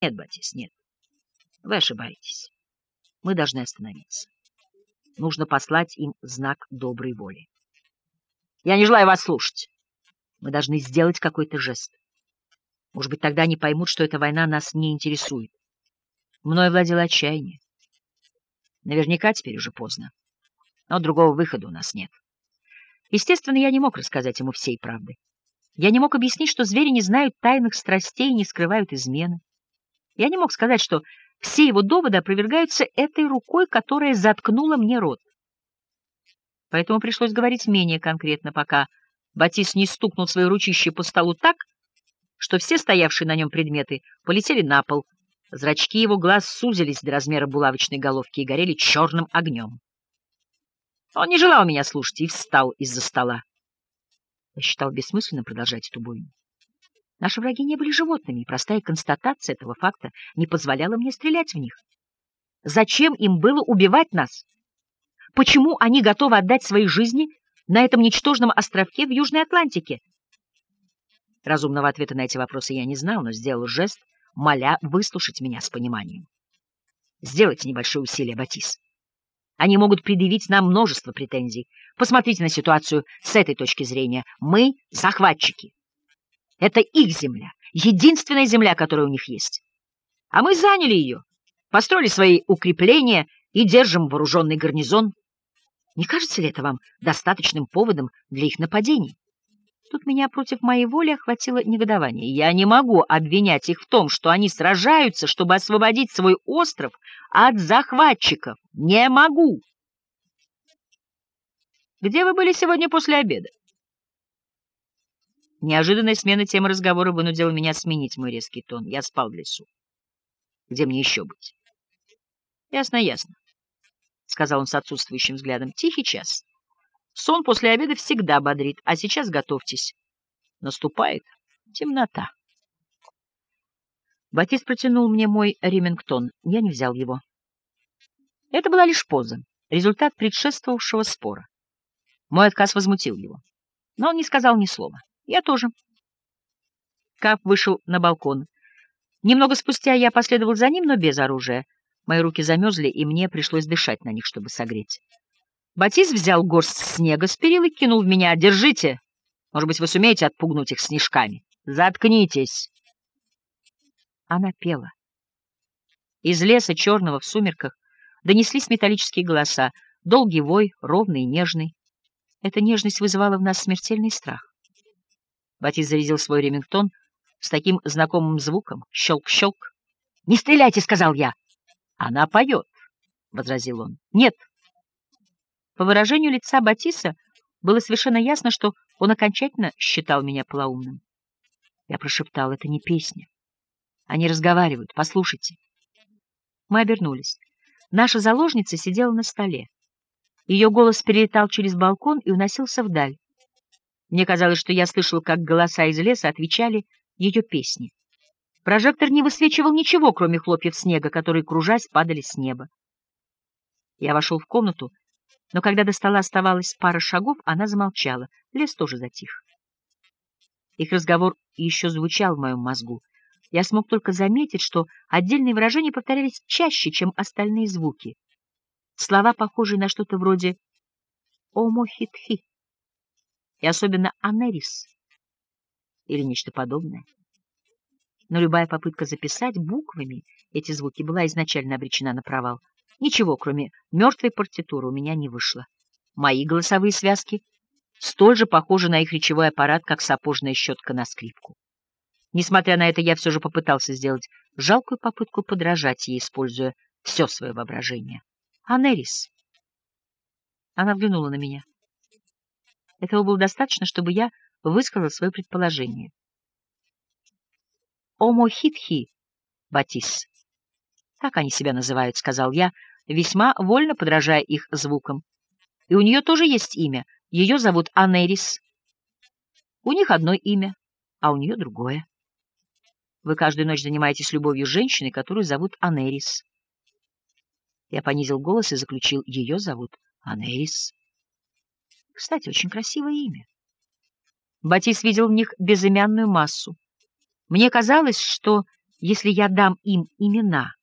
Нет, Батис, нет. Вы ошибаетесь. Мы должны остановиться. Нужно послать им знак доброй воли. Я не желаю вас слушать. Мы должны сделать какой-то жест. Может быть, тогда они поймут, что эта война нас не интересует. Мною владело отчаяние. Наверняка теперь уже поздно. Но другого выхода у нас нет. Естественно, я не мог рассказать ему всей правды. Я не мог объяснить, что звери не знают тайных страстей и не скрывают измены. Я не мог сказать, что все его доводы опровергаются этой рукой, которая заткнула мне рот. Поэтому пришлось говорить менее конкретно, пока Батис не стукнул свое ручище по столу так, что все стоявшие на нем предметы полетели на пол. Зрачки его глаз сузились до размера булавочной головки и горели черным огнем. Он не желал меня слушать и встал из-за стола. Я считал бессмысленным продолжать эту бойню. Наши враги не были животными, и простая констатация этого факта не позволяла мне стрелять в них. Зачем им было убивать нас? Почему они готовы отдать свои жизни на этом ничтожном островке в Южной Атлантике? Разумного ответа на эти вопросы я не знал, но сделал жест, моля выслушать меня с пониманием. Сделайте небольшое усилие, Батис. Они могут предъявить нам множество претензий. Посмотрите на ситуацию с этой точки зрения. Мы — захватчики. Это их земля, единственная земля, которая у них есть. А мы заняли ее, построили свои укрепления и держим вооруженный гарнизон. Не кажется ли это вам достаточным поводом для их нападений? Тут меня против моей воли охватило негодование. Я не могу обвинять их в том, что они сражаются, чтобы освободить свой остров от захватчиков. Не могу. Где вы были сегодня после обеда? Неожиданная смена темы разговора вынудила меня сменить мой резкий тон. Я спал в лесу. Где мне еще быть? Ясно, ясно, — сказал он с отсутствующим взглядом. Тихий час. Сон после обеда всегда бодрит, а сейчас готовьтесь. Наступает темнота. Батист протянул мне мой ремингтон. Я не взял его. Это была лишь поза, результат предшествовавшего спора. Мой отказ возмутил его. Но он не сказал ни слова. Я тоже. Кап вышел на балкон. Немного спустя я последовал за ним, но без оружия. Мои руки замерзли, и мне пришлось дышать на них, чтобы согреть. Батис взял горсть снега с перил и кинул в меня. «Держите! Может быть, вы сумеете отпугнуть их снежками? Заткнитесь!» Она пела. Из леса черного в сумерках донеслись металлические голоса, долгий вой, ровный и нежный. Эта нежность вызывала в нас смертельный страх. Батис зарядил свой ремингтон с таким знакомым звуком. Щелк-щелк. «Не стреляйте!» — сказал я. «Она поет», — возразил он. «Нет, по выражению лица Батиса было совершенно ясно, что он окончательно считал меня полоумным. Я прошептал, это не песня. Они разговаривают, послушайте. Мы обернулись. Наша заложница сидела на столе. Ее голос перелетал через балкон и уносился вдаль. Мне казалось, что я слышал, как голоса из леса отвечали ее песни. Прожектор не высвечивал ничего, кроме хлопьев снега, которые, кружась, падали с неба. Я вошел в комнату но когда до стола оставалось пара шагов, она замолчала. Лес тоже затих. Их разговор еще звучал в моем мозгу. Я смог только заметить, что отдельные выражения повторялись чаще, чем остальные звуки. Слова, похожие на что-то вроде «омохитхи» и особенно «анерис» или нечто подобное. Но любая попытка записать буквами эти звуки была изначально обречена на провал. Ничего, кроме мертвой партитуры, у меня не вышло. Мои голосовые связки столь же похожи на их речевой аппарат, как сапожная щетка на скрипку. Несмотря на это, я все же попытался сделать жалкую попытку подражать ей, используя все свое воображение. «Анерис!» Она взглянула на меня. Этого было достаточно, чтобы я высказал свое предположение. «Омохитхи, Батис!» Так они себя называют, — сказал я, весьма вольно подражая их звукам. И у нее тоже есть имя. Ее зовут Анерис. У них одно имя, а у нее другое. Вы каждую ночь занимаетесь любовью с женщиной, которую зовут Анерис. Я понизил голос и заключил, ее зовут Анерис. Кстати, очень красивое имя. Батис видел в них безымянную массу. Мне казалось, что Если я дам им имена,